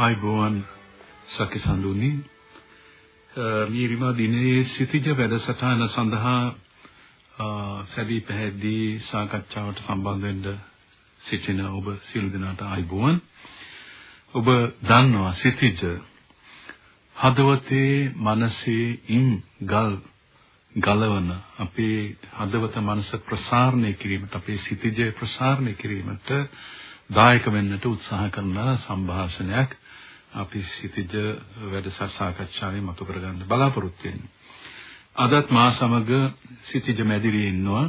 ආයිබෝවන් සකිසඳුනි මීරිමා දිනේ සිටිජ වැඩසටහන සඳහා සැදී පැහැදී සාකච්ඡාවට සම්බන්ධ වෙන්න සිටින ඔබ සියලු දෙනාට ආයිබෝවන් ඔබ දන්නවා සිටිජ හදවතේ මනසේ ඉම් ගල් ගලවන අපේ හදවත මනස ප්‍රසාරණය කිරීමට අපේ සිටිජ ප්‍රසාරණය කිරීමට දායක වෙන්නට උත්සාහ කරන සංഭാෂණයක් අපි සිටිජ වැඩසටහන සාකච්ඡාවේ මතු කරගන්න බලාපොරොත්තු වෙන්නේ. අදත් මා සමග සිටිජ මැදිරියේ ඉන්නවා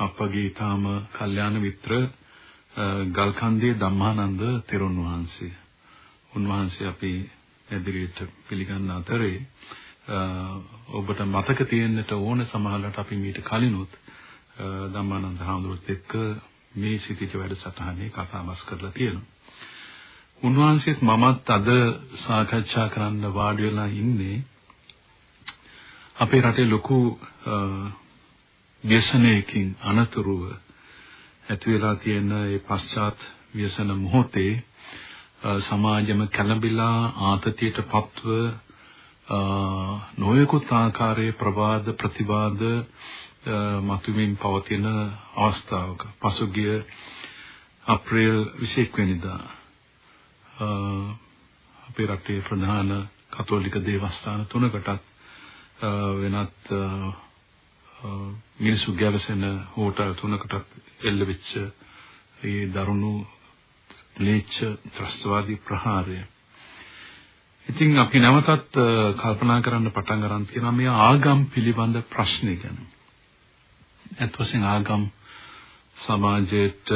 අපගේ ඊටාම කල්යාණ මිත්‍ර ගල්කන්දේ ධම්මානන්ද තෙරුන් වහන්සේ. උන්වහන්සේ අපි මැදිරියට පිළිගන්න අතරේ ඔබට මතක තියෙන්නට ඕන සමහරවිට අපි මීට කලිනුත් ධම්මානන්ද හාමුදුරුවොත් එක්ක මේ සිටිජ වැඩසටහනේ කතා බස් කරලා තියෙනවා. උන්වහන්සේත් මමත් අද සාකච්ඡා කරන්න වාඩි වෙලා ඉන්නේ. අපේ රටේ ලොකු ව්‍යසනයකින් අනතුරුව ඇති වෙලා තියෙන ඒ පශ්චාත් ව්‍යසන මොහොතේ සමාජම කැළඹිලා ආතතියට පත්ව නොයෙකුත් ආකාරයේ ප්‍රවාද ප්‍රතිවාද මතුමින් පවතින අවස්ථාවක පසුගිය අප්‍රේල් 21 වෙනිදා අපේ රටේ ප්‍රධාන කතෝලික දේවස්ථාන තුනකටත් වෙනත් මිනිසු ගැවසෙන හෝටල් තුනකටත් එල්ල වෙච්ච ඒ දරුණු ලේච්ඡ ත්‍රස්තවාදී ප්‍රහාරය. ඉතින් අපි නැවතත් කල්පනා කරන්න පටන් ගන්න තියෙනවා මේ ආගම් පිළිබඳ ප්‍රශ්නේ ගැන. ඇත්ත වශයෙන් ආගම් සමාජයට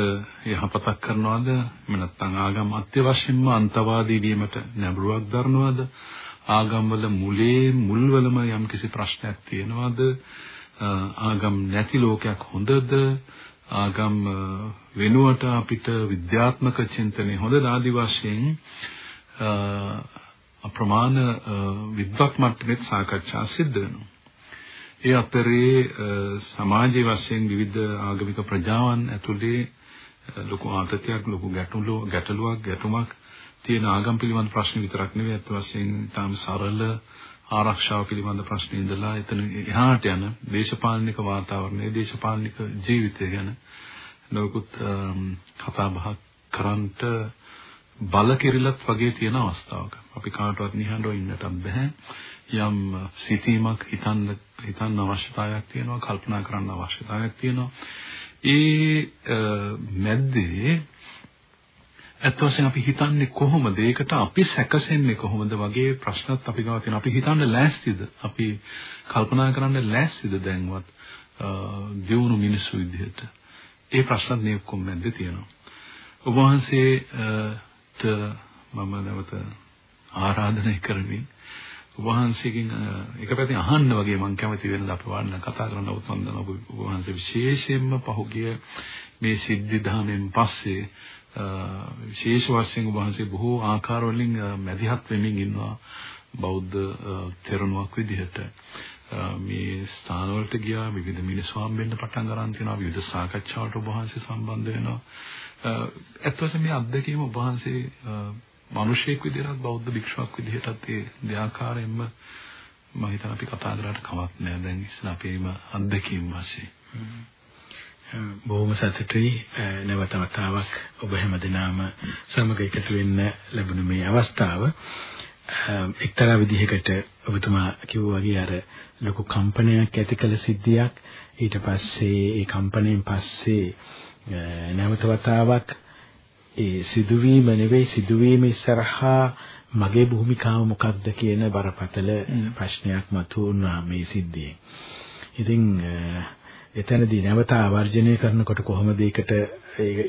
යහපතක් කරනවද? එහෙම නැත්නම් ආගම අත්‍යවශ්‍යම අන්තවාදී වීමට නැඹුරුවක් දරනවද? ආගම් වල මුලේ මුල්වලම යම්කිසි ප්‍රශ්නයක් තියෙනවද? ආගම් නැති ලෝකයක් හොඳද? ආගම් වෙනුවට අපිට විද්‍යාත්මක චින්තනය හොඳ ආදි වශයෙන් අප්‍රමාණ විද්වත් මට්ටමේ සාකච්ඡා සිද්ධ වෙනවා. ඒ අතරේ සමාජයේ වශයෙන් විවිධ ආගමික ප්‍රජාවන් ඇතුලේ ලොකු ආතතියක් ලොකු ගැටලුවක් ගැටලුවක් ගැටුමක් තියෙන ආගම් පිළිබඳ ප්‍රශ්න විතරක් නෙවෙයි. අත් වශයෙන් තාම සරල ආරක්ෂාව පිළිබඳ ප්‍රශ්න ඉඳලා එතන එහාට යන දේශපාලනික වාතාවරණය දේශපාලනික ජීවිතය ගැන ලොකුත් කතා බහක් කරන්නට බල කිරිලත් වගේ තියෙන අවස්ථාවක. අපි කාටවත් නිහඬව ඉන්නට බෑ යම් සිතීමක් හිතන්න හිතන්න අවශ්‍යතාවයක් තියෙනවා කල්පනා කරන්න අවශ්‍යතාවයක් තියෙනවා. ඒ මැද්දේ ඇත්ත වශයෙන් අපි හිතන්නේ කොහොමද? ඒකට අපි සැකසෙන්නේ කොහොමද වගේ ප්‍රශ්නත් අපි ගාව තියෙනවා. අපි හිතන්න ලෑස්තිද? අපි කල්පනා කරන්න ලෑස්තිද දැන්වත් දියුණු මිනිස්සු විදිහට? ඒ ප්‍රශ්නත් මේ ඔක්කොම මැද්දේ තියෙනවා. ඔබ වහන්සේට මම නැවත ආරාධනය කරමින් වහන්සේගෙන් එක පැත්තෙන් අහන්න වගේ මම කැමති වෙන අපේ වන්න කතා කරන්න උත් මම දන්නවා ඔබ වහන්සේ විශේෂයෙන්ම පහුගිය මේ සිද්ධි දහමෙන් පස්සේ විශේෂ වශයෙන් ඔබ වහන්සේ බොහෝ ආකාර වලින් මැදිහත් වෙමින් ඉන්නවා බෞද්ධ තෙරණුවක් විදිහට. මේ ස්ථානවලට ගියා විවිධ මිනිස්සු හම්බෙන්න පටන් ගන්න තියෙනවා විවිධ සාකච්ඡාවලට ඔබ වහන්සේ සම්බන්ධ වෙනවා. ඇත්ත වශයෙන්ම මේ අත්දැකීම ඔබ වහන්සේ මිනිසෙක් විදිහට බෞද්ධ භික්ෂුවක් විදිහටත් ඒ දෙආකාරයෙන්ම මම හිතන අපි කතා කරාට කමක් නෑ. දැන් ඉස්සලා අපේම අත්දැකීම් වශයෙන්. බොහොම සතුටුයි. නැවත වතාවක් ඔබ හැමදෙනාම සමග එකතු වෙන්න ලැබුණ මේ අවස්ථාව. එක්තරා විදිහකට ඔබතුමා කිව්වා වගේ අර ලොකු කම්පනයක් ඇති කළ සිද්ධියක්. ඊට පස්සේ ඒ කම්පණයෙන් පස්සේ නැවත වතාවක් ඒ සිදුවීම නෙවෙයි සිදුවීම ඉස්සරහා මගේ භූමිකාව මොකක්ද කියන බරපතල ප්‍රශ්නයක් මතුවුණා මේ සිද්ධියෙන්. ඉතින් එතනදී නැවත ආවර්ජනය කරනකොට කොහොමද ඒකට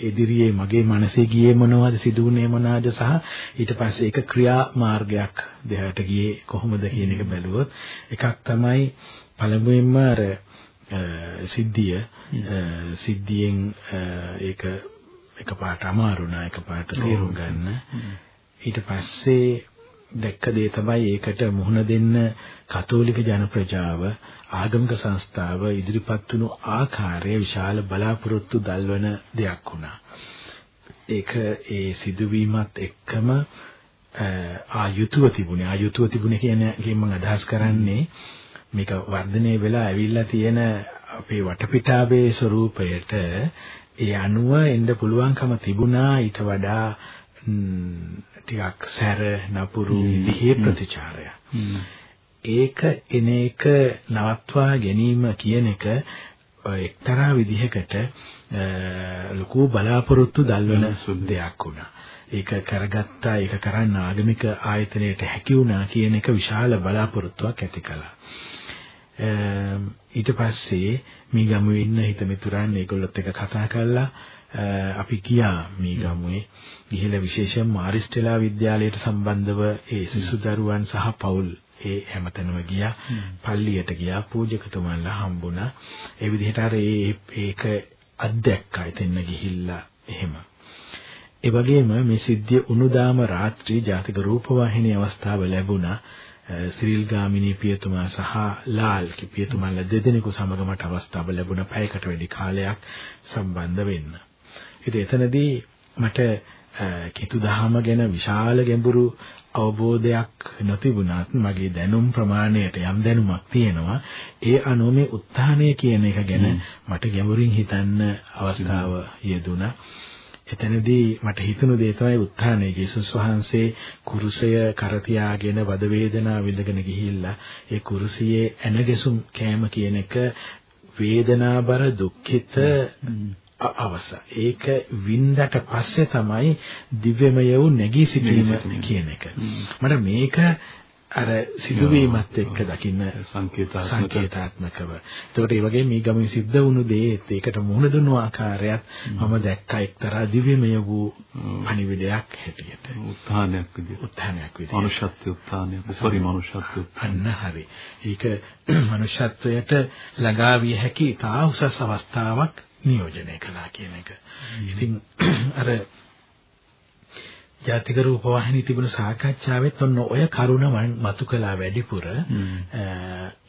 ඉදිරියේ මගේ මනසේ ගියේ මොනවද සිදුුනේ මොනවාද සහ ඊට පස්සේ ඒක ක්‍රියා මාර්ගයක් දෙහාට ගියේ කොහොමද කියන එක බැලුවොත් එකක් තමයි පළමුවෙන්ම අර සිද්ධිය සිද්ධියෙන් ඒක එකපාරට අමාරු නා එකපාරට තේරුම් ගන්න. ඊට පස්සේ දැක්ක දේ තමයි ඒකට මුහුණ දෙන්න කතෝලික ජන ප්‍රජාව ආගමික සංස්ථාව ඉදිරිපත් වුණු ආකාරය විශාල බලාපොරොත්තු දල්වන දෙයක් වුණා. ඒක ඒ සිදුවීමත් එක්කම ආයුතුව තිබුණේ. ආයුතුව තිබුණේ කියන මම අදහස් කරන්නේ මේක වර්ධනය වෙලා ඇවිල්ලා තියෙන අපේ වටපිටාවේ ස්වરૂපයට ඒ අනුව එන්න පුළුවන්කම තිබුණා ඊට වඩා ටිකක් සැර නපුරු විදිහේ ප්‍රතිචාරය. ඒක එන එක නවත්වා ගැනීම කියන එක එක්තරා විදිහකට ලොකු බලාපොරොත්තු දල්වන දෙයක් වුණා. ඒක කරගත්තා ඒක කරන්න ආගමික ආයතනයට හැකි වුණා කියන එක විශාල බලාපොරොත්තුවක් ඇති කළා. ඊට පස්සේ මේ ගමුවේ ඉන්න හිත මිතුරන් ඒගොල්ලොත් එක්ක කතා කළා අපි ගියා මේ ගමුවේ. ගිහිලා විශේෂයෙන් මාරිස්ටෙලා විද්‍යාලයට සම්බන්ධව ඒ සිසු දරුවන් සහ පවුල් ඒ හැමතැනම ගියා. පල්ලියට ගියා පූජකතුමන්ලා හම්බුණා. ඒ විදිහට අර ඒක අත්දැක්කා එතන ගිහිල්ලා එහෙම. ඒ වගේම මේ සිද්ධිය උණුදාම රාත්‍රී ජාතික රූපවාහිනී අවස්ථාව ලැබුණා සිරිල් ගාමිණී පියතුමා සහ ලාල් පියතුමාලා දෙදෙනෙකු සමග මට අවස්ථාව ලැබුණා පැයකට වැඩි කාලයක් සම්බන්ධ වෙන්න. ඉතින් එතනදී මට කිතු දහම ගැන විශාල ගැඹුරු අවබෝධයක් නොතිබුණත් මගේ දැනුම් ප්‍රමාණයට යම් දැනුමක් තියෙනවා. ඒ අනුව මේ උත්හානය කියන එක ගැන මට ගැඹුරින් හිතන්න අවස්ථාව යෙදුණා එතනදී මට හිතුණු දේ තමයි උත්හානයේ ජේසුස් වහන්සේ කුරුසය කර තියාගෙන වද වේදනා විඳගෙන ගිහිල්ලා ඒ කුරුසියේ ඇනගැසුම් කෑම කියන එක වේදනාබර දුක්ඛිත අවස. ඒක වින්දට පස්සේ තමයි දිව්‍යමය වූ නැගී සිටීම කියන එක. මට මේක අර සිදුවීමත් එක්ක දකින්න සංකේතාත්මකව. ඒකට ඒ වගේ මේ ගමේ සිද්ධ වුණු දේත් ඒකට මුහුණ දුන්නු ආකාරයත් මම දැක්කා එක්තරා දිව්‍යමය වූ පණිවිඩයක් හැටියට. උත්හානයක් විදිහට. උත්හානයක් විදිහට. මනුෂ්‍යත්ව උත්හානයක්. උපරි මනුෂ්‍යත්ව. අන්න හරි. ඒක මනුෂ්‍යත්වයට ළඟා විය හැකි තා උසස් අවස්ථාවක් නියෝජනය කළා කියන එක. ඉතින් අර ජාතික රූපවාහිනී තිබුණු සාකච්ඡාවෙත් ඔන්න ඔය කරුණ මතු කළා වැඩිපුර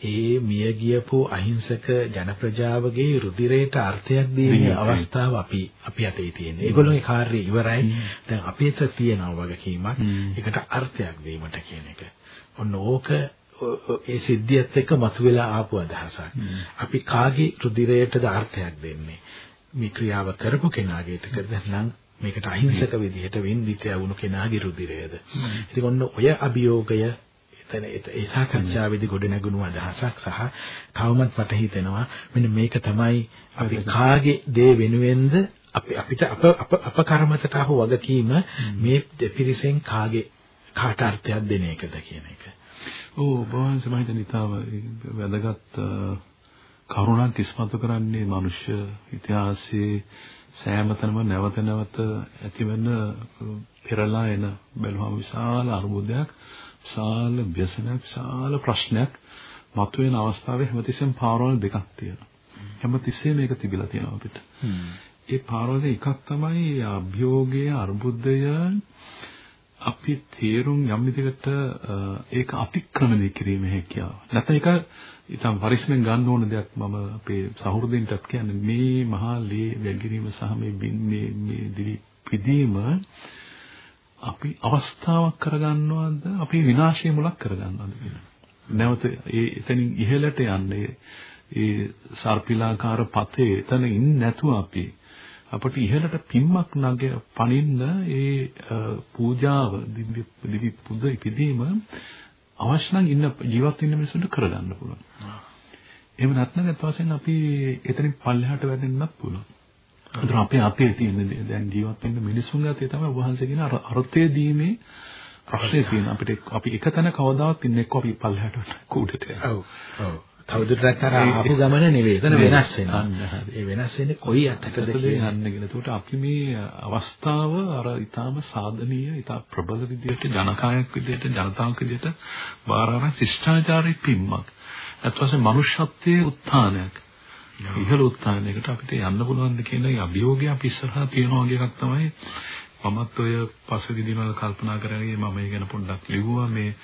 ඒ මිය ගියපු අහිංසක ජන ප්‍රජාවගේ රුධිරයට අර්ථයක් දීමේ අවස්ථාව අපි අපි අතේ තියෙන. ඒගොල්ලෝගේ කාර්යය ඉවරයි. දැන් අපිට තියෙනවා වගකීමක් ඒකට අර්ථයක් දීමට කියන එක. ඔන්න ඕක ඒ සිද්ධියත් එක්ක මතුවලා ආපු අදහසක්. අපි කාගේ රුධිරයටද අර්ථයක් දෙන්නේ? මේ ක්‍රියාව කරපු කෙනාගේට නම් මේකට අහිංසක විදිහට වින්දිත වුණු කෙනාගේ රුධිරයද. ඉතින් ඔන්න ඔය අභියෝගය එතන ඒ සාකච්ඡාවේදී ගොඩ නැගුණු අදහසක් සහ තවමත් මට හිතෙනවා මෙන්න මේක තමයි අපි කාගේ දේ වෙනුවෙන්ද අපි අපිට අප අප අප කර්මතට අහු වගකීම මේ දෙපිරිසෙන් කාගේ කාට අර්ථයක් දෙන එකද කියන එක. මම හිතන ඉතාව වැදගත් කරුණක් ඉස්මතු කරන්නේ මනුෂ්‍ය ඉතිහාසයේ සෑම තැනම නැවත නැවත ඇතිවෙන පෙරලා එන බැලුවම විශාල අරුබුදයක් විශාල ව්‍යසනයක් විශාල ප්‍රශ්නයක් මතුවෙන අවස්ථාවේ හැමතිස්සෙම පාරවල් දෙකක් තියෙනවා. හැමතිස්සෙම මේක තිබිලා තියෙනවා අපිට. ඒ පාරවල එකක් තමයි අභියෝගය අරුබුදය අපි තේරුම් යම් විදිහකට ඒක අතික්‍රමණය කිරීමේ හැකියාව. නැත්නම් ඒක ඊටම පරිස්සමෙන් ගන්න ඕන දෙයක් මම අපේ සහෘදින්ටත් කියන්නේ මේ මහා ලේ වැගිරීම සහ මේ මේ මේ දිවි පිදීම අපි අවස්ථාවක් කරගන්නවද අපි විනාශය මුලක් කරගන්නවද කියලා. නැවත ඒ එතනින් ඉහළට යන්නේ ඒ සර්පිලාකාර පතේ එතන ඉන්නේ නැතුව අපි අපට ඉහළට පිම්මක් නැග පනින්න ඒ පූජාව දිව්‍ය දිවි පුද ඉදීම අවශ්‍ය නම් ඉන්න ජීවත් වෙන්න මිනිසුන්ට කරගන්න පුළුවන්. එහෙම නැත්නම් අත් වශයෙන් අපි එතනින් පල්ලෙහාට වැටෙන්නත් පුළුවන්. ඒතර අපේ අපේ තියෙන දැන් ජීවත් වෙන්න මිනිසුන් අතේ තමයි වහන්සේ කියන අර්ථය දීමේ ප්‍රශ්නේ තියෙන අපිට අපි එක තැන කවදාවත් ඉන්නේ එක්ක අපි පල්ලෙහාට කුඩට ඔව් ඔව් තවදුරටත් අර ආපු ගමන නෙවෙයි. එතන වෙනස් වෙනවා. ඒ වෙනස් වෙන්නේ කොයි අතටද යන්න කියලා. ඒකට අපි මේ අවස්ථාව අර ඊටාම සාධනීය, ඊටා ප්‍රබල විදියට ජනකායක් විදියට, ජනතාවක් විදියට බාර අරන් ශිෂ්ටාචාරයේ පිම්මක්. අත් වශයෙන් මනුෂ්‍යත්වයේ උත්ථානයක්. ඉහළ උත්ථානයකට අපිට යන්න පුළුවන්ද කියන අභියෝගය අපි ඉස්සරහා තියෙනවා වගේ එකක් තමයි මමත් ඔය පසුගිය දිනවල කල්පනා කරගෙන මම ඒ ගැන පොඩ්ඩක් ලිව්වා මේ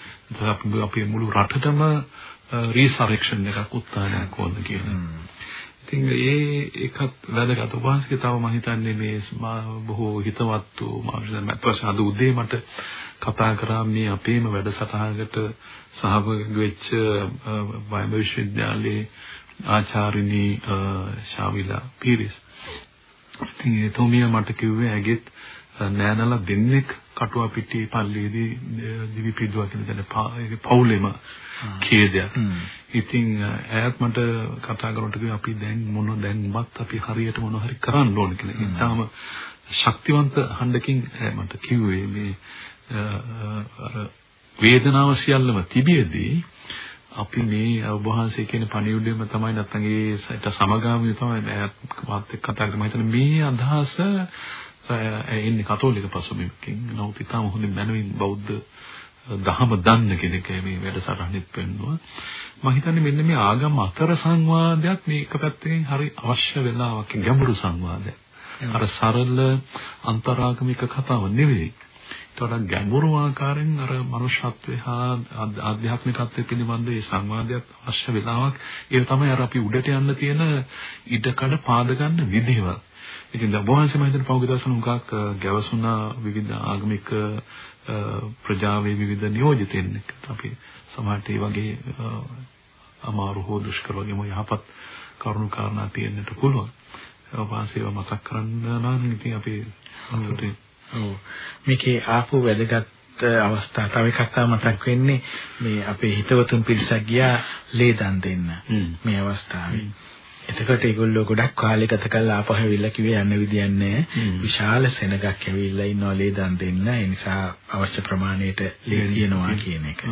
අපේ මුළු රටටම රීසරෙක්ෂන් එකක් උත්සාහයක් ඕන කියලා. ඉතින් ඒ එකත් වැදගත් උපවාසික තව මම හිතන්නේ මේ බොහෝ හිතවත් වූ මාර්ගයෙන් මතවස අද උදේ මට කතා කරා මේ අපේම වැඩසටහනකට සහභාගී වෙච්ච වයඹ විශ්වවිද්‍යාලයේ ආචාර්යනි ශාවිලා පීරිස්. ඉතින් එතුමිය මට කිව්වේ ඇගෙත් නෑනලා දෙන්නෙක් කටුවා පිටියේ පල්ලියේදී දිවි පිදුවා කියන දේ පවුලෙම ඛේදයක්. ඉතින් ඈත් මට කතා කරනකොට කිව්වා අපි දැන් මොන දැන් උඹත් අපි හරියට මොන හරි කරන්න ඕන කියලා. ඉතාලම ශක්තිවන්ත හඬකින් මට කිව්වේ මේ අර වේදනාව සියල්ලම තිබියදී අපි මේ අවබෝධය කියන පණිවිඩයම තමයි නැත්නම් ඒට සමගාමීව තමයි ඈත් මාත් එක්ක කතා කරලා මම හිතන්නේ මේ අදහස එන්නේ කතෝලික පසුබිමකින් නමුත් ඉතාම හොඳින් මනමින් බෞද්ධ දහම දන්න කෙනෙක් මේ වැඩසටහනෙත් පෙන්වුවා. මම හිතන්නේ මෙන්න මේ ආගම් අතර සංවාදයක් මේ එක පැත්තකින් හරි අවශ්‍ය වෙලාවක් ගැඹුරු සංවාදයක්. අර සරල අන්තරාගමික කතාව නෙවෙයි. ඒකට ගැඹුරු ආකාරයෙන් අර මනුෂ්‍යත්වය හා ආධ්‍යාත්මිකත්වය පිළිබඳ මේ සංවාදයක් අවශ්‍ය වෙලාවක්. ඒක තමයි අර අපි උඩට යන්න තියෙන ඉඩකඩ පාද ගන්න විදිහවත්. ඉතින් දැන් බොහොමසම හිතන පෞද්ගලික දර්ශන උගක් ගැවසුනා විවිධ ආගමික ප්‍රජාවේ විවිධ නියෝජිතයින් එක්ක අපි සමහරට මේ වගේ අමාරු හෝ දුෂ්කර වගේම යහපත් කරුණු කාරණා තියෙන්නට පුළුවන්. වාසීව මතක් කරන්න නම් ඉතින් අපි අන්තිමට ඔව්. මේකේ ආපු වැදගත් අවස්ථා තව එකක් මතක් වෙන්නේ මේ අපේ හිතවතුන් පිරිසක් ගියා ලේ දන් දෙන්න. මේ අවස්ථාවේ. එතකොට ඒගොල්ලෝ ගොඩක් කාලේ ගත කරලා ආපහු ඇවිල්ලා කිව්වේ යන්න විදියක් නැහැ. විශාල සෙනගක් ඇවිල්ලා ඉන්නවා ලේ දන් දෙන්න. ඒ නිසා අවශ්‍ය ප්‍රමාණයට ලේ තියෙනවා කියන එක.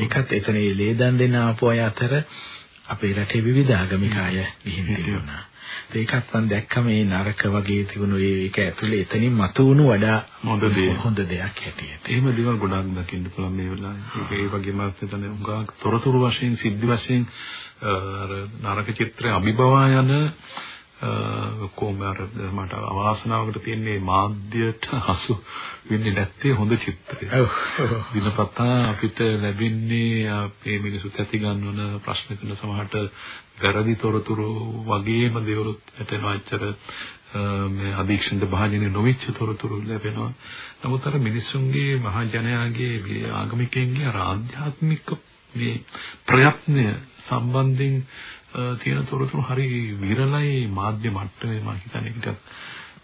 ඒකත් එතන ලේ දන් දෙන්න ආපු අය අතර අපේ රටේ විවිධ ආගමික අය ගිහින් තිබුණා. ඒකත් මම දැක්කම මේ නරක වගේ තිබුණු ඒක ඇතුලේ එතනින් මතුවුණු වඩා හොඳ දෙයක් හොඳ දෙයක් හැටියට. එහෙම දේවල් ගොඩක් දකින්න පුළුවන් මේ වෙලාවේ. ඒක ඒ වගේම හිතන උඟා තොරතුරු වශයෙන් සිද්ධි වශයෙන් අර නරක චිත්‍රය අභිබවා යන කොහොම අර මට අවාසනාවකට තියෙන්නේ මාධ්‍යයට හසු වෙන්නේ නැත්තේ හොඳ චිත්‍රය. ඔව්. දිනපතා අපිට ලැබෙන්නේ අපේ මිනිසුත් ඇති ගන්නවන ප්‍රශ්න කරන සමහරට වැරදි තොරතුරු වගේම දේවලුත් ඇතෙනවා ඇත්තට මේ අධීක්ෂණ භාජනයේ නොවිච්ච තොරතුරු ලැබෙනවා. නමුත් අර මිනිසුන්ගේ මහා ජනයාගේ මේ ආගමිකයන්ගේ අර ආධ්‍යාත්මික මේ ප්‍රයත්නය සම්බන්ධයෙන් තියෙන තොරතුරු හරි විරලයි මාධ්‍ය මට්ටමේ මම හිතන්නේ ටිකක්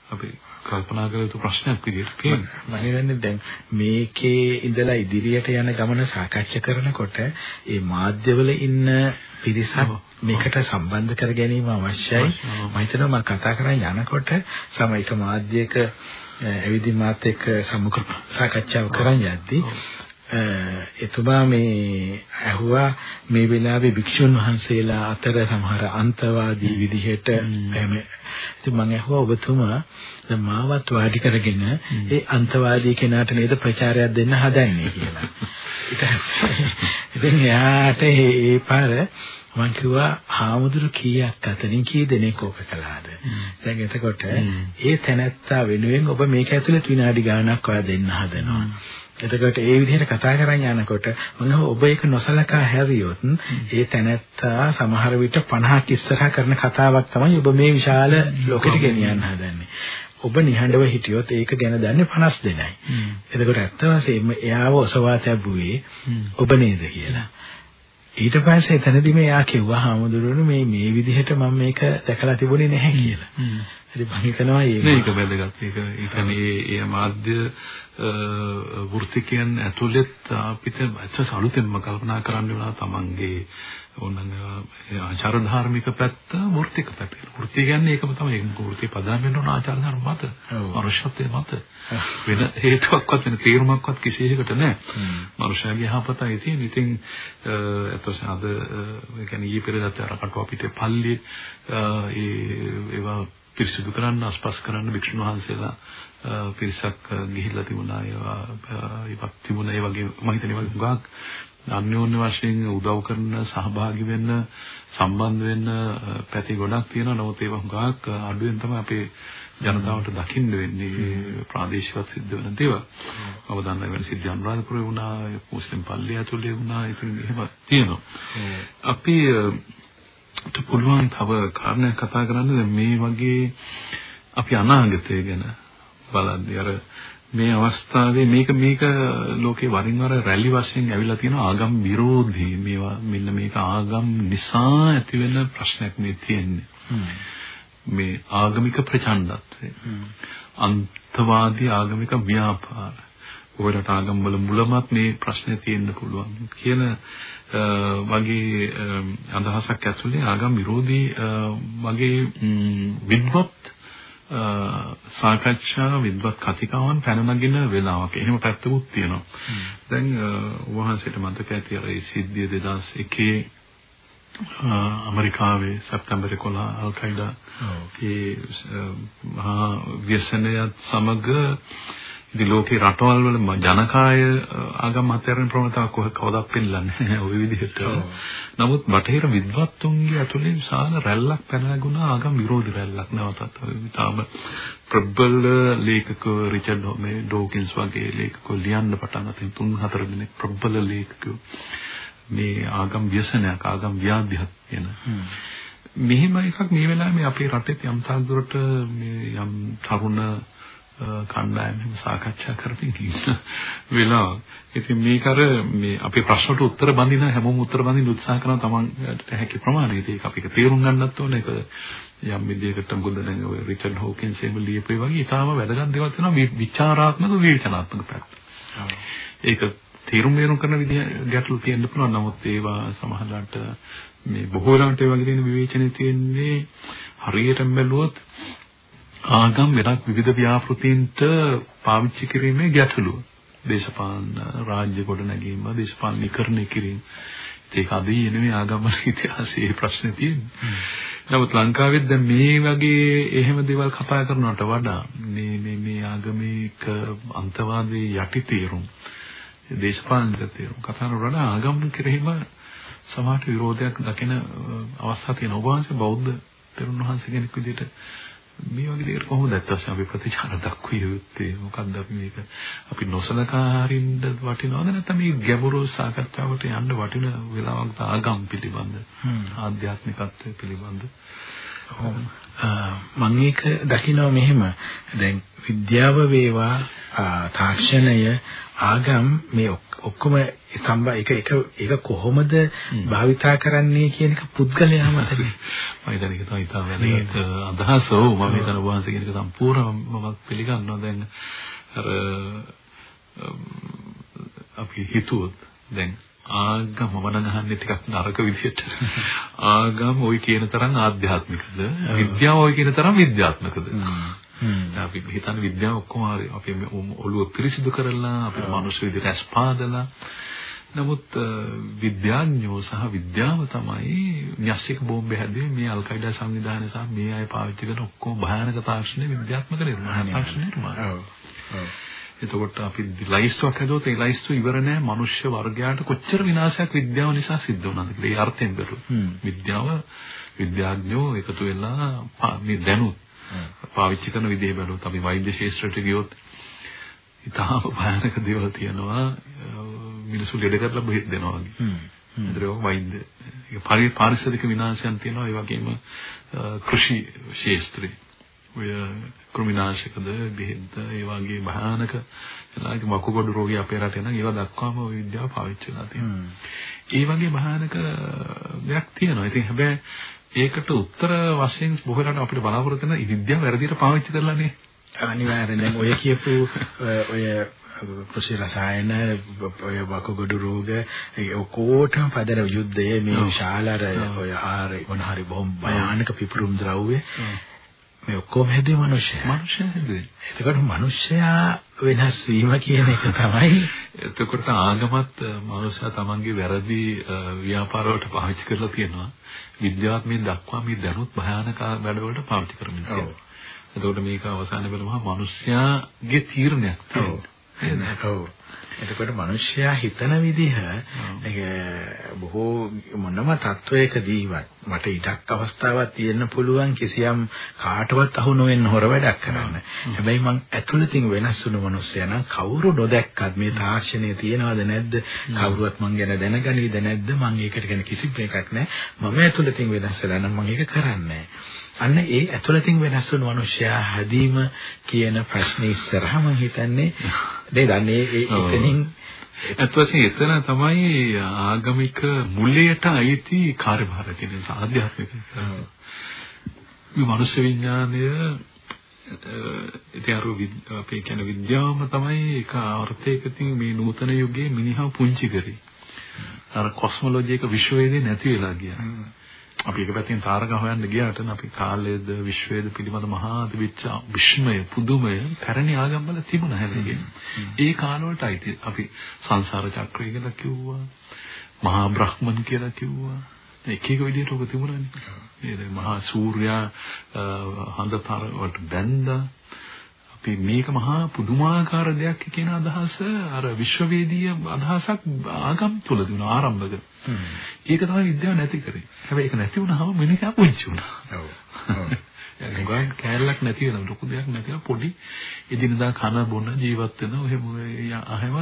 අපි කල්පනා කළ යුතු ප්‍රශ්නයක් විදිහට පේනවා. මම හිතන්නේ දැන් මේකේ ඉඳලා ඉදිරියට යන ගමන සාකච්ඡා කරනකොට ඒ මාධ්‍යවල ඉන්න පිරිසක් මේකට සම්බන්ධ කර ගැනීම අවශ්‍යයි. මම හිතනවා මම කතා කරන් යනකොට සමයික මාධ්‍යයක ඇවිදින් මාත් එක්ක සමුඛ සාකච්ඡාව කරන් යද්දී එතුමා මේ ඇහුවා මේ වෙලාවේ භික්ෂුන් වහන්සේලා අතර සමහර අන්තවාදී විදිහට ඉතින් මම ඇහුවා ඔබතුමා දැන් මාවත් වාඩි කරගෙන ඒ අන්තවාදී කෙනාට නේද ප්‍රචාරයක් දෙන්න හදන්නේ කියලා. ඉතින් එයාට ඒ පාර මම කිව්වා හාමුදුරු කීයක් අතරින් කී දෙනෙක් ඕක කළාද? දැන් එතකොට ඒ තැනැත්තා වෙනුවෙන් ඔබ මේක ඇතුළේ විනාඩි ගාණක් ඔයා දෙන්න හදනවා එතකොට ඒ විදිහට කතා කරන් යනකොට මම ඔබ ඒක නොසලකා හැරියොත් ඒ තැනැත්තා සමහර විට 50ක් ඉස්සරහා කරන කතාවක් තමයි ඔබ මේ විශාල ලෝකෙට ගෙනියන්න හදන්නේ. ඔබ නිහඬව හිටියොත් ඒක ගැන දන්නේ 50 දෙනයි. එතකොට ඇත්ත වශයෙන්ම එයාව ඔසවා තැබුවේ ඔබ නේද කියලා. ඊට පස්සේ එතනදී මෙයා කිව්වා හාමුදුරුවනේ මේ මේ විදිහට මම මේක දැකලා තිබුණේ නැහැ කියලා. ඉතින් මම හිතනවා මේක වැදගත්. ඒක ඒ කියන්නේ ඒ මාධ්‍ය වෘත්තිකයන් ඇතුළෙත් අපිට ඇත්තට අලුතෙන්ම කල්පනා කරන්න වෙනවා තමන්ගේ ඕනනම් ආචාර ධාර්මික පැත්ත වෘත්තික පැත්ත. වෘත්තිය කියන්නේ ඒකම තමයි. ඒක වෘත්තිය පදනම් වෙන්න ඕන ආචාර ධර්ම මත. මනුෂ්‍යත්වයේ මත. වෙන හේතුවක්වත් වෙන තීරමක්වත් කිසියකට නැහැ. මනුෂ්‍යයාගේ යහපතයි තියෙන. ඉතින් එතකොට අද ඒ කියන්නේ ඊයේ පෙරේදත් අර කටුව පිටේ පල්ලියේ ඒ ඒවා පිරිසිදු කරන්න අස්පස් කරන්න භික්ෂුන් වහන්සේලා පිරිසක් ගිහිල්ලා තිබුණා ඒවා ඒවත් තිබුණා ඒ වගේ මම හිතන්නේ වගේ හුඟක් අන්‍යෝන්‍ය වශයෙන් උදව් කරන සහභාගී වෙන්න සම්බන්ධ වෙන්න පැති ගොඩක් තියෙනවා නමුත් ඒවා හුඟක් අඩුවෙන් තමයි අපේ ජනතාවට දකින්න වෙන්නේ ප්‍රාදේශිකව සිද්ධ වෙන දේවල්. මම දන්නා වෙන සිද්ධ අනුරාධපුරේ වුණා, මුස්ලිම් පල්ලිය ඇතුලේ වුණා, ඉතින් එහෙම තියෙනවා. අපි පුළුවන් තව කාරණයක් කතා කරන්න මේ වගේ අපි අනාගතය ගැන බලද්දී අර මේ අවස්ථාවේ මේක මේක ලෝකේ වරින් වර රැලි වශයෙන් ඇවිල්ලා තියෙන ආගම් විරෝධී මේවා මෙන්න මේක ආගම් නිසා ඇතිවෙන ප්‍රශ්නයක් මේ තියෙන්නේ. මේ ආගමික ප්‍රචණ්ඩත්වය. අන්තවාදී ආගමික ව්‍යාපාර. ඔයාලට ආගම් වල මුලමත් මේ ප්‍රශ්නේ තියෙන්න පුළුවන් කියන වගේ අදහසක් ඇතුලේ ආගම් විරෝධී වගේ විද්වත් සාකච්ඡා විද්වත් කතිකාවන් පැන නගින වෙලාවක. එහෙම පැත්තකුත් තියෙනවා. දැන් වහන්සේට මතක ඇති අර ඒ සිද්ධිය 2001 ඇමරිකාවේ සැප්තැම්බර් 11 අල් කයිඩා ඒ මහා ව්‍යසනයත් සමග ඉතින් ලෝකේ රටවල් වල ජනකාය ආගම් අතරින් ප්‍රවණතාවක් කවදාවත් පෙන්නලා නැහැ ওই විදිහට. නමුත් බටහිර විද්වත්තුන්ගේ ඇතුලේ විශාල රැල්ලක් පැනගුණා ආගම් විරෝධී රැල්ලක් නැවතත්. තාම ප්‍රබල ලේඛකෝ රිචඩ් මේ ඩෝකින්ස් වගේ ලේඛකෝ ලියන්න පටන් අතින් තුන් හතර දෙනෙක් ප්‍රබල ලේඛකෝ මේ ආගම් ව්‍යසනයක් ආගම් ව්‍යාධියක් කියන. මෙහෙම එකක් මේ වෙලාවේ අපේ රටේ යම් තාක් දුරට මේ යම් තරුණ කණ්ඩායම සාකච්ඡා කරමින් ඉන්න වෙලාව. ඉතින් මේක අර මේ අපේ ප්‍රශ්නට උත්තර බඳින හැමෝම උත්තර බඳින්න උත්සාහ කරන තමන්ට හැකි ප්‍රමාණයට ඒක අපි තේරුම් ගන්නත් ඕනේ. ඒක යම් විදියකට මොකද දැන් ඔය රිචඩ් හෝකින්ස් එහෙම ලියපේ වගේ ඊටාම වැදගත් දේවල් තියෙනවා විචාරාත්මක විවේචනාත්මක පැත්ත. ඒක තීරුම් මේරුම් කරන විදිහ ගැටලු තියෙන්න පුළුවන්. නමුත් ඒවා සමහරවිට මේ බොහෝ වෙලාවට ඒ වගේ දෙන විවේචනේ තියෙන්නේ හරියටම බැලුවොත් ආගම් වෙනත් විවිධ ව්‍යාපෘතීන්ට පාවිච්චි කිරීමේ ගැටලුව. දේශපාලන රාජ්‍ය ගොඩනැගීම, දේශපාලනීකරණය කිරීම. ඒක අදී නෙමෙයි ආගම් වල ඉතිහාසයේ ප්‍රශ්නේ තියෙන්නේ. නමුත් ලංකාවෙත් දැන් මේ වගේ එහෙම දේවල් කතා කරනවට වඩා මේ මේ මේ ආගමික අන්තවාදී යටි තීරුම් දේශපාලනික තීරුම් කතා කරනවට වඩා ආගම් කෙරෙහිම සමාජ විරෝධයක් දකින අවස්ථා තියෙනවා. ඔබ වහන්සේ බෞද්ධ තෙරුන් වහන්සේ කෙනෙක් විදිහට මේ වගේ දෙයකට කොහොමද ඇත්තටම අපි ප්‍රතිචාර දක්විය යුත්තේ? මොකද්ද අපි මේක? අපි නොසලකා හරින්න වටිනවද නැත්නම් මේ ගැඹුරු සාකච්ඡාවකට යන්න වටින වෙලාවක් ආගම් පිළිබඳ? ආධ්‍යාත්මිකත්වය පිළිබඳ මම ඒක දකිනවා මෙහෙම දැන් විද්‍යාව වේවා තාක්ෂණය ආගම් මේ ඔක්කොම සම්බ එක එක ඒක කොහොමද භාවිතා කරන්නේ කියන එක පුද්ගලයාම තමයි. මම හිතන්නේ ඒක තමයි ඉතාලි අදහස. ඔව් මම හිතන වහන්සේ කියන එක සම්පූර්ණ මම පිළිගන්නවා දැන් අර අපි හිතුවොත් දැන් ආගම මම අහන්නේ ටිකක් නරක විදිහට ආගම ওই කියන තරම් ආධ්‍යාත්මිකද විද්‍යාව ওই කියන තරම් විද්‍යාත්මකද අපි හිතන්නේ විද්‍යාව ඔක්කොම හරි අපි ඔළුව පිරිසිදු කරලා අපේ මනුස්ස විදිහට ඇස්පාදලා නමුත් විද්‍යාඥයෝ සහ විද්‍යාව තමයි න්‍යෂ්ටික බෝම්බේ හැදුවේ මේ අල් කයිඩා සංවිධානය සහ මේ අය පාවිච්චි කරන ඔක්කොම භයානක තාක්ෂණ විද්‍යාත්මක නිර්මාණ තාක්ෂණ නිර්මාණ. ඔව්. එතකොට අපි ලයිස්ට්ුවක් හදුවොත් ඒ ලයිස්ට්ුව ඉවර නෑ. මනුෂ්‍ය වර්ගයාට කොච්චර විනාශයක් විද්‍යාව නිසා සිද්ධ වුණාද කියලා. ඒ අර්ථයෙන් බැලුවොත්. විද්‍යාව විද්‍යාඥයෝ එකතු වෙලා මේ දැනුත් පාවිච්චි කරන විදිහ බැලුවොත් අපි වෛද්‍ය ශාස්ත්‍රයට ගියොත් ඉතාම භයානක දේවල් තියෙනවා. මිනිස්සු ලෙඩ කරලා බෙහෙත් දෙනවා වගේ. ඒතරෝ වෛද්‍ය ඒක පාරිසරික විනාශයන් තියෙනවා. ඒ වගේම කෘෂි ශාස්ත්‍රය ඔය කෘමිනාශකද බෙහෙත්ද ඒ වගේ භයානක එලාගේ මකුගොඩු රෝගී අපේ රටේ නම් ඒවා දක්වාම ওই විද්‍යාව පාවිච්චි කරලා තියෙනවා. ඒ වගේ භයානක දෙයක් තියෙනවා. ඉතින් හැබැයි ඒකට උත්තර වශයෙන් බොහෝ වෙලාවට අපිට බලාපොරොත්තු වෙන විද්‍යාව වැරදියට පාවිච්චි කරලානේ. අනිවාර්යෙන් දැන් ඔය කියපු ඔය කෘෂි රසායන ඔය වකුගඩු රෝග ඔකෝටම පදර යුද්ධයේ මේ විශාල අර ඔය ආර මොන හරි බොහොම භයානක පිපුරුම් ද්‍රව්‍ය මේ ඔක්කොම හැදුවේ මිනිස්සයා. මිනිස්සයා හැදුවේ. එතකොට මිනිස්සයා වෙනස් වීම කියන එක තමයි. එතකොට ආගමත් මිනිස්සයා තමන්ගේ වැරදි ව්‍යාපාරවලට පාවිච්චි කරලා තියෙනවා. විද්‍යාත්මයෙන් දක්වා මේ දැනුත් භයානක වැඩවලට පාවිච්චි කරමින් තියෙනවා. එතකොට මේක අවසානයේ බලමහා මිනිස්සයාගේ තීරණයක් තියෙනවා. ඔව්. එතකොට මිනිස්සයා හිතන විදිහ බොහෝ මොනම තත්වයකදීවත් මට ඉඩක් අවස්ථාවක් තියෙන්න පුළුවන් කිසියම් කාටවත් අහු නොවෙන්න හොර වැඩක් කරන්න. හැබැයි මං ඇතුළතින් වෙනස් වුණු මිනිස්සයා නම් කවුරු නොදැක්කත් මේ තාක්ෂණය තියනවද නැද්ද කවුරුවත් මං ගැන දැනගනීද නැද්ද මං ඒකට ගැන කිසි එකක් නැහැ. මම ඇතුළතින් වෙනස් වෙලා නම් මං ඒක කරන්නේ අන්න ඒ ඇතුළතින් වෙනස් වුණු මිනිස්සයා හැදීම කියන ප්‍රශ්නේ ඉස්සරහා මම හිතන්නේ නේද? අන්නේ ඒ එතනින් අත්වසින් එතන තමයි ආගමික මුලයට අයිති කාර්යභාර කියන ආධ්‍යාත්මික. මේ මනුෂ්‍ය විඥානය ඉතින් අර අපි කියන විද්‍යාවම තමයි ඒක අර්ථයකින් මේ නූතන යුගයේ මිනිහා පුංචි කරේ. අර කොස්මොලොජි එක විශ්වවේදී නැති වෙලා ගියා. අපි එක පැත්තෙන් තාරක හොයන්න ගියාට අපි කාලයේද විශ්වයේද පිළිබඳ මහා දිවිච්ච විශ්මය පුදුමය පැරණි ආගම්වල තිබුණා හැමදේම. ඒ කාලවලට අයිති අපි සංසාර චක්‍රය කියලා කිව්වා. මහා බ්‍රහ්මන් කියලා කිව්වා. එක එක විදිහට ඔබ තිබුණානේ. නේද? මහා සූර්යා හඳතර වලට බැඳලා අපි මේක මහා පුදුමාකාර දෙයක් කියන අදහස අර විශ්වවේදීය අදහසක් ආගම් තුල දුන ආරම්භක. ඒක තමයි විද්‍යාව නැති කරේ. හැබැයි ඒක නැති වුණාම මිනිහා පුංචි වුණා. ඔව්. ගාන කැලලක් නැති වෙන ලොකු දෙයක් නැතිව පොඩි එදිනදා කන බොන ජීවත් වෙන ඔහෙම අහෙම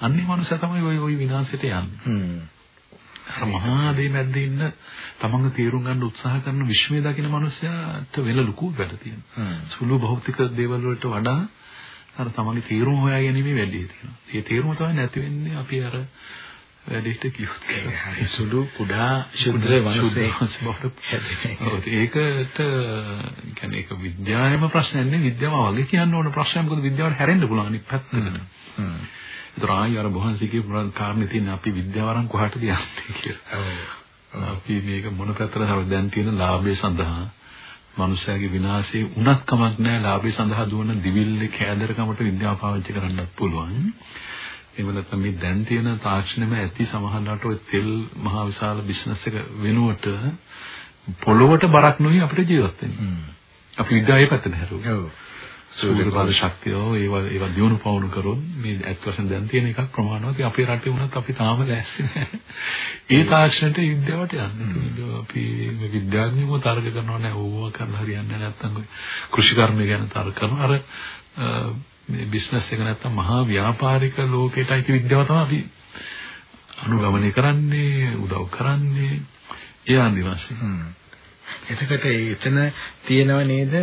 අන්නේ මනුස්සයා තමයි ওই ওই විනාශයට යන්නේ. අර මහා දේ මැද්දේ ඉන්න තමන්ගේ තීරුම් ගන්න උත්සාහ කරන විශ්මය දකින මනුස්සයාට වෙන ලොකු වැඩ තියෙනවා. සුළු භෞතික දේවල් වලට වඩා අර තමන්ගේ තීරුම් හොයා ගැනීම වැඩි තියෙනවා. ඒ තීරුම තමයි නැති වෙන්නේ අපි අර වැඩේට කිව්වොත්. ඒ සුළු කුඩා ශුද්‍ර වංශයකට ඒකට කියන්නේ ඒක විද්‍යාවේම ප්‍රශ්නයක් නෙවෙයි. විද්‍යාව වගේ කියන්න ඕන ප්‍රශ්නයක්. මොකද විද්‍යාවට හැරෙන්න පුළුවන් අනිත් පැත්තකට. ඒතර ආයි අර බොහන්සේ කියපු කාරණේ තියෙන අපි විද්‍යාව අරන් කොහාටද යන්නේ කියලා. අපි මේක මොන පැත්තටද දැන් තියෙන ලාභය සඳහා මනුෂයාගේ විනාශේ උනත් කමක් නැහැ ලාභය සඳහා දුවන දිවිල්ලේ කෑදරකමට විද්‍යාව පාවිච්චි කරන්නත් පුළුවන්. එහෙම නැත්නම් මේ දැන් තියෙන තාක්ෂණයම ඇති සමහරවිට ඔය තෙල් මහා විශාල බිස්නස් එක වෙනුවට පොළොවට බරක් නොවි අපිට ජීවත් වෙන්න. අපි විද්‍යාවේ පැත්තට හැරුවා. ඔව්. සූර්ය බල ශක්තිය ඒවා ඒවා දියුණු පවුණු කරොත් මේ ඇත්ත වශයෙන් දැන් තියෙන එකක් ප්‍රමාණවත් අපේ රටේ වුණත් අපි තාම ලෑස්ති නැහැ. ඒ තාක්ෂණයට විද්‍යාවට යන්නේ. අපි මේ විද්‍යාඥයෝ තර්ක කරනවා නෑ ඕවා කරලා හරියන්නේ නැත්නම් කෘෂි ගැන තර්ක කරනවා. අර මේ බිස්නස් එක නැත්තම් මහා ව්‍යාපාරික ලෝකයට අයිති විද්‍යාව තමයි අපි අනුගමනය කරන්නේ උදව් කරන්නේ ඒ ආදිවාසී. එතකොට එතන තියෙනව නේද?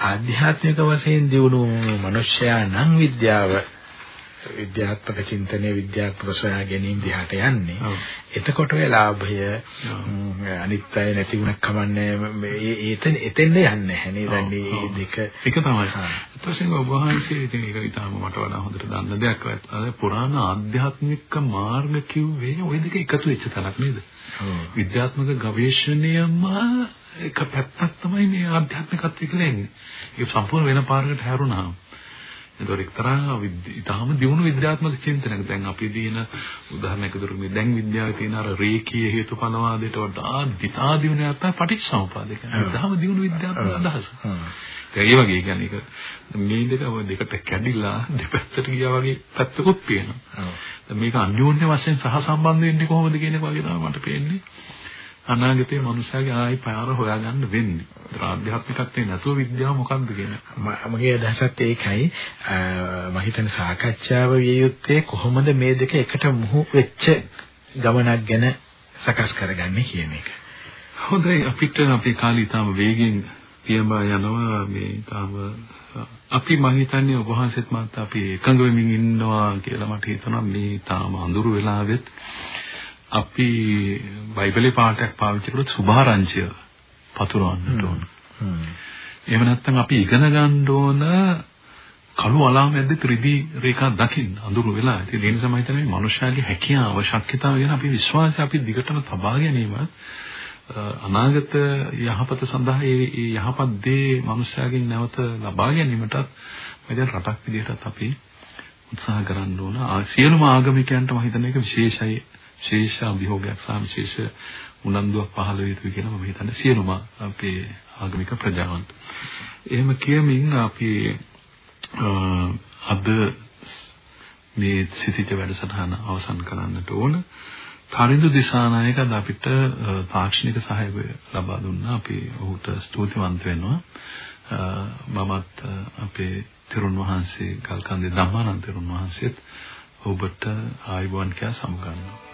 ආධ්‍යාත්මික වශයෙන් දියුණු මනුෂ්‍යයා නම් විද්‍යාව. විද්‍යාත්මක චින්තනය විද්‍යාත්මක සොයා ගැනීම දිහාට යන්නේ. එතකොට ඔය ලාභය අනිත් අය නැති වුණක් කමන්නේ මේ එතන එතෙන්ද යන්නේ නැහැ නේද? මේ දෙක එක තමයි. ඊට පස්සේ ඔබ වහන්සේ ඉතින් ඒක ඊටම මට වඩා හොඳට දන්න දෙයක්. අද පුරාණ ආධ්‍යාත්මික මාර්ග කිව්වේ ওই දෙක එකතු වෙච්ච තැනක් නේද? විද්‍යාත්මක ගවේෂණයම එක පැත්තක් තමයි මේ ආධ්‍යාත්මිකත්වය කියලා එන්නේ. ඒක සම්පූර්ණ වෙන පාරකට හැරුණා. ඒතොර එක්තරා ඉතාම දියුණු විද්‍යාත්මක චින්තනයක්. දැන් අපි දින උදාහරණයක් විදිහට මේ දැන් විද්‍යාවේ තියෙන අර රේඛීය හේතුඵලවාදයට වඩා දිතා දියුණු නැත්නම් පටිච්චසමුපාද කියන්නේ. ඉතාම දියුණු විද්‍යාත්මක අදහස. ඒ වගේ කියන්නේ ඒක මේ දෙක දෙකට කැඩිලා දෙපැත්තට ගියා වගේ පැත්තකුත් පේනවා. මේක අන්‍යෝන්‍ය වශයෙන් සහසම්බන්ධ වෙන්නේ කොහොමද කියන එක වගේ තමයි මට පේන්නේ. අනාගතයේ මනුස්සයාගේ ආයි පාර හොයාගන්න වෙන්නේ. ඒතර ආධ්‍යාත්මිකත්වයේ නැතුව විද්‍යාව මොකක්ද කියන මගේ අදහසත් ඒකයි. මම හිතන සාකච්ඡාව විය යුත්තේ කොහොමද මේ දෙක එකට මුහු වෙච්ච ගමනක් ගැන සකස් කරගන්නේ කියන එක. හොඳයි අපිට අපේ කාලේ තාම වේගෙන් පියඹා යනවා මේ තාම අපි මම හිතන්නේ ඔබ වහන්සේත් මාත් අපි එකඟ වෙමින් ඉන්නවා කියලා මට හිතෙනවා මේ තාම අඳුරු වෙලාවෙත් අපි බයිබලේ පාඩයක් පාවිච්චි කරොත් සුභාරංචිය පතුරවන්නට ඕන. එහෙම නැත්නම් අපි ඉගෙන ගන්න ඕන කළු අලා මැද්දේ ත්‍රිදී රේඛා දකින්න අඳුරු වෙලා. ඉතින් ඒ නිසා මම හිතන්නේ මේ මනුෂ්‍යයාගේ හැකියාව, ශක්තියතාව ගැන අපි විශ්වාසය අපි දිගටම තබා ගැනීමත් අනාගත යහපත සඳහා ඒ යහපත් දේ මනුෂ්‍යයාගෙන් නැවත ලබා ගැනීමටත් මම රටක් විදිහටත් අපි උත්සාහ කරන්න ඕන. සියලුම ආගමිකයන්ට මම හිතන්නේ ඒක විශේෂයි විශේෂ අභියෝගයක් සහ විශේෂ උනන්දුවක් පහළ වේ යුතුයි කියලා මම හිතන්නේ සියලුම අපේ ආගමික ප්‍රජාවන්ට. එහෙම කියමින් අපි අද මේ සිසිත වැඩසටහන අවසන් කරන්නට ඕන. තරිඳු දිසානායක අද අපිට තාක්ෂණික සහායය ලබා දුන්නා. අපි ඔහුට ස්තුතිවන්ත වෙනවා. මමත් අපේ තෙරුන් වහන්සේ කල්කන්දේ ධම්මානන්ද තෙරුන් වහන්සේත් ඔබට ආයුබෝවන් කියා සමුගන්නවා.